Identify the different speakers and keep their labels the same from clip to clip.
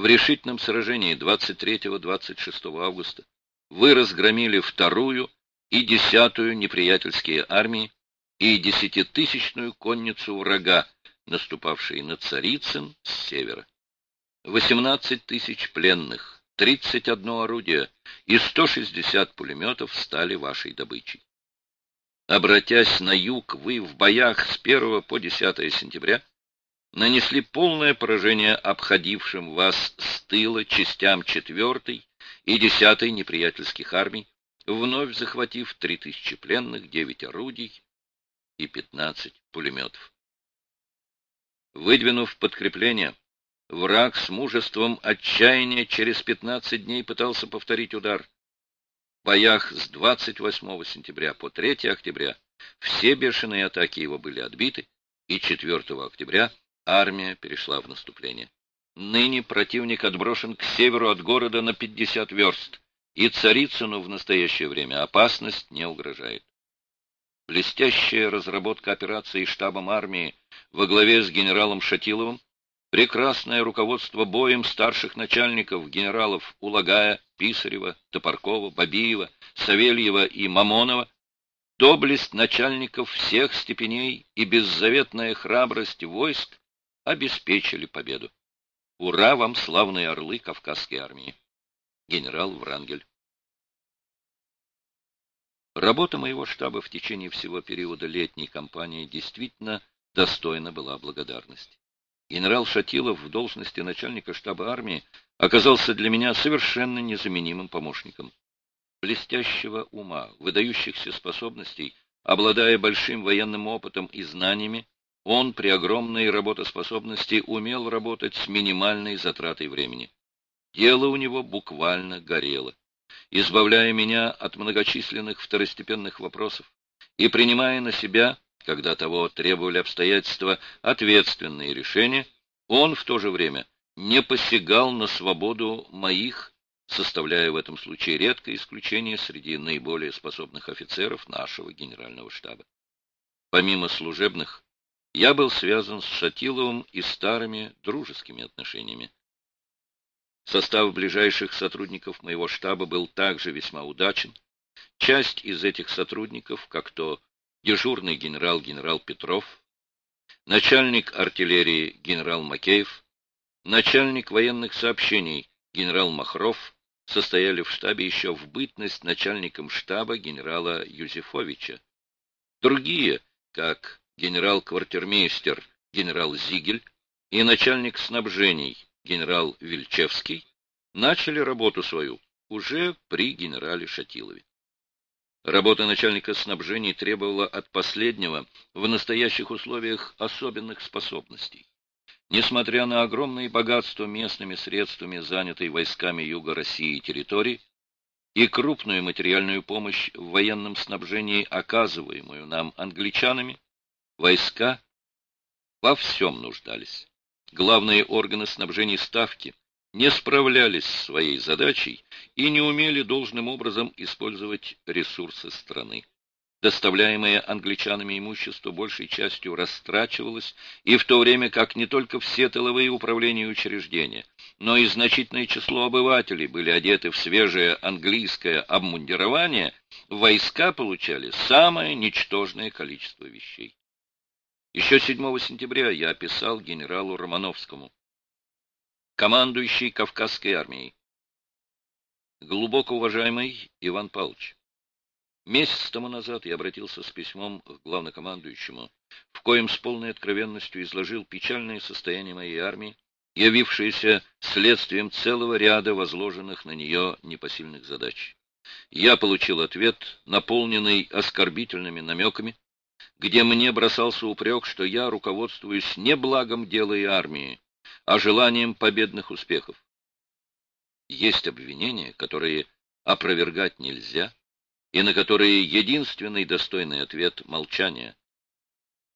Speaker 1: В решительном сражении 23-26 августа вы разгромили вторую и десятую неприятельские армии и десятитысячную конницу врага, наступавшие на Царицын с севера. 18 тысяч пленных, 31 орудие и 160 пулеметов стали вашей добычей. Обратясь на юг, вы в боях с 1 по 10 сентября нанесли полное поражение обходившим вас с тыла частям 4 и 10 неприятельских армий, вновь захватив 3000 пленных, 9 орудий и 15 пулеметов. Выдвинув подкрепление, враг с мужеством отчаяния через 15 дней пытался повторить удар. В боях с 28 сентября по 3 октября все бешеные атаки его были отбиты, и 4 октября армия перешла в наступление. Ныне противник отброшен к северу от города на 50 верст, и Царицыну в настоящее время опасность не угрожает. Блестящая разработка операции штабом армии во главе с генералом Шатиловым, прекрасное руководство боем старших начальников генералов Улагая, Писарева, Топоркова, Бабиева, Савельева и Мамонова, доблесть начальников всех степеней и беззаветная храбрость войск обеспечили победу. Ура вам, славные орлы Кавказской армии! Генерал Врангель Работа моего штаба в течение всего периода летней кампании действительно достойна была благодарности. Генерал Шатилов в должности начальника штаба армии оказался для меня совершенно незаменимым помощником. Блестящего ума, выдающихся способностей, обладая большим военным опытом и знаниями, он при огромной работоспособности умел работать с минимальной затратой времени. Дело у него буквально горело избавляя меня от многочисленных второстепенных вопросов и принимая на себя, когда того требовали обстоятельства, ответственные решения, он в то же время не посягал на свободу моих, составляя в этом случае редкое исключение среди наиболее способных офицеров нашего генерального штаба. Помимо служебных, я был связан с Шатиловым и старыми дружескими отношениями. Состав ближайших сотрудников моего штаба был также весьма удачен. Часть из этих сотрудников, как то дежурный генерал генерал Петров, начальник артиллерии генерал Макеев, начальник военных сообщений генерал Махров, состояли в штабе еще в бытность начальником штаба генерала Юзефовича. Другие, как генерал-квартирмейстер генерал Зигель и начальник снабжений генерал Вильчевский, начали работу свою уже при генерале Шатилове. Работа начальника снабжений требовала от последнего в настоящих условиях особенных способностей. Несмотря на огромные богатства местными средствами, занятой войсками Юга России территории, и крупную материальную помощь в военном снабжении, оказываемую нам англичанами, войска во всем нуждались главные органы снабжения ставки не справлялись с своей задачей и не умели должным образом использовать ресурсы страны. Доставляемое англичанами имущество большей частью растрачивалось, и в то время как не только все тыловые управления и учреждения, но и значительное число обывателей были одеты в свежее английское обмундирование, войска получали самое ничтожное количество вещей. Еще 7 сентября я описал генералу Романовскому, командующий Кавказской армией. Глубоко уважаемый Иван Павлович, месяц тому назад я обратился с письмом к главнокомандующему, в коем с полной откровенностью изложил печальное состояние моей армии, явившееся следствием целого ряда возложенных на нее непосильных задач. Я получил ответ, наполненный оскорбительными намеками, где мне бросался упрек, что я руководствуюсь не благом дела и армии, а желанием победных успехов. Есть обвинения, которые опровергать нельзя, и на которые единственный достойный ответ — молчание.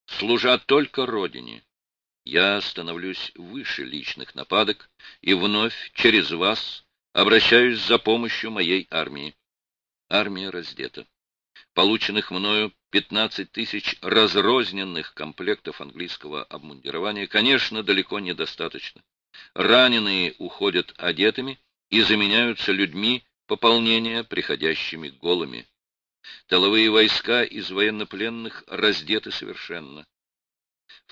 Speaker 1: Служа только Родине, я становлюсь выше личных нападок и вновь через вас обращаюсь за помощью моей армии. Армия раздета. Полученных мною 15 тысяч разрозненных комплектов английского обмундирования, конечно, далеко недостаточно. Раненые уходят одетыми и заменяются людьми пополнения, приходящими голыми. Тыловые войска из военнопленных раздеты совершенно.